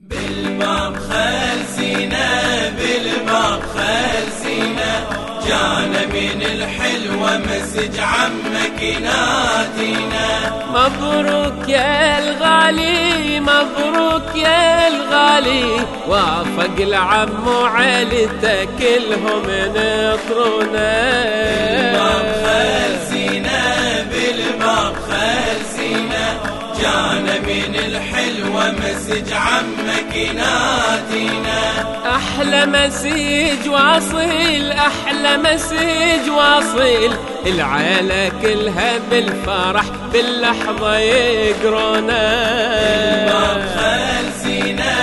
بالباب خلسينا بالباب خلسينا جانا من الحلوة مسج عمك ينادينا مبروك يا الغالي مبروك يا الغالي. وافق العم وعيلته كلهم نطرونا جانا من الحلوة message عمك ينادينا أحلى message واصل أحلى message واصل. العيلة كلها بالفرح باللحظة يقرونا بالباب خلسينا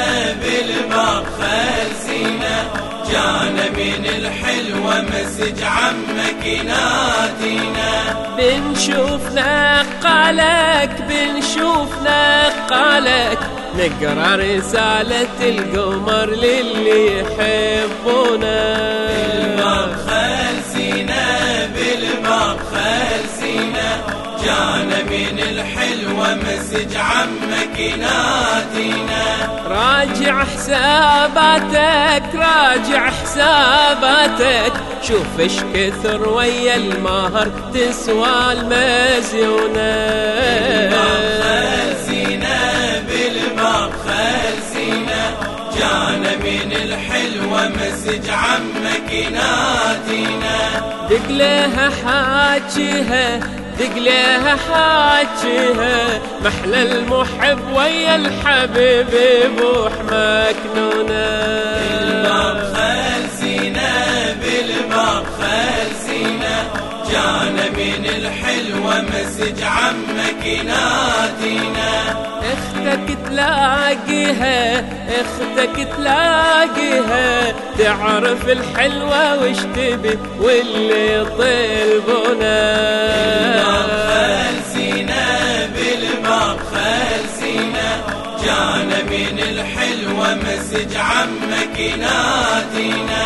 بالباب خلسينا جانا من الحلوة message عمك ينادينا بنشوف نقالك بنشوف نقالك نقرأ رسالة القمر للي يحبونا جانا من الحلوة مسج عمك ينادينا راجع حساباتك راجع حساباتك. شوف إيش كثر ويا المهر تسوى المزيونة. بالباب خلسينا بالباب خلسينا جانا من الحلوة مسج عمك ينادينا دق لها حاجها دق لها حاجها. محلى المحب ويا الحبيب بوح مكنونه بالباب خلسينا بالباب خلسينا جانا من الحلوة مسج عمك ينادينا. أختك تلاقيها أختك تلاقيها. تعرف الحلوة وش تبي واللي يطلبونه الحلوة message عمك ينادينا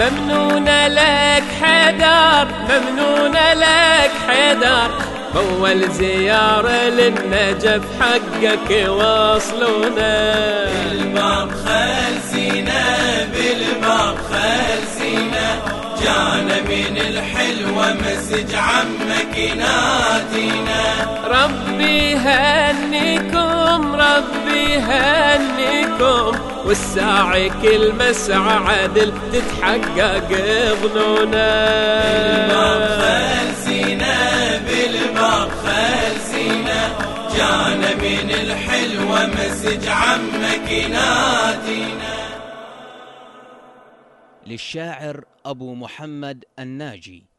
ممنونة لك حيدر ممنونة لك حيدر. أول زيارة للنجف حقك يوصلونا بالباب خلسينا بالباب خلسينا. جانا من الحلوة message عمك ينادينا ربي هنيكم ربي هنيكم والساعي كل مسعى عدل تتحقق ظنونا بالباب خلسينا بالباب خلسينا جانا من الحلوة مسج عمك ينادينا للشاعر أبو محمد الناجي.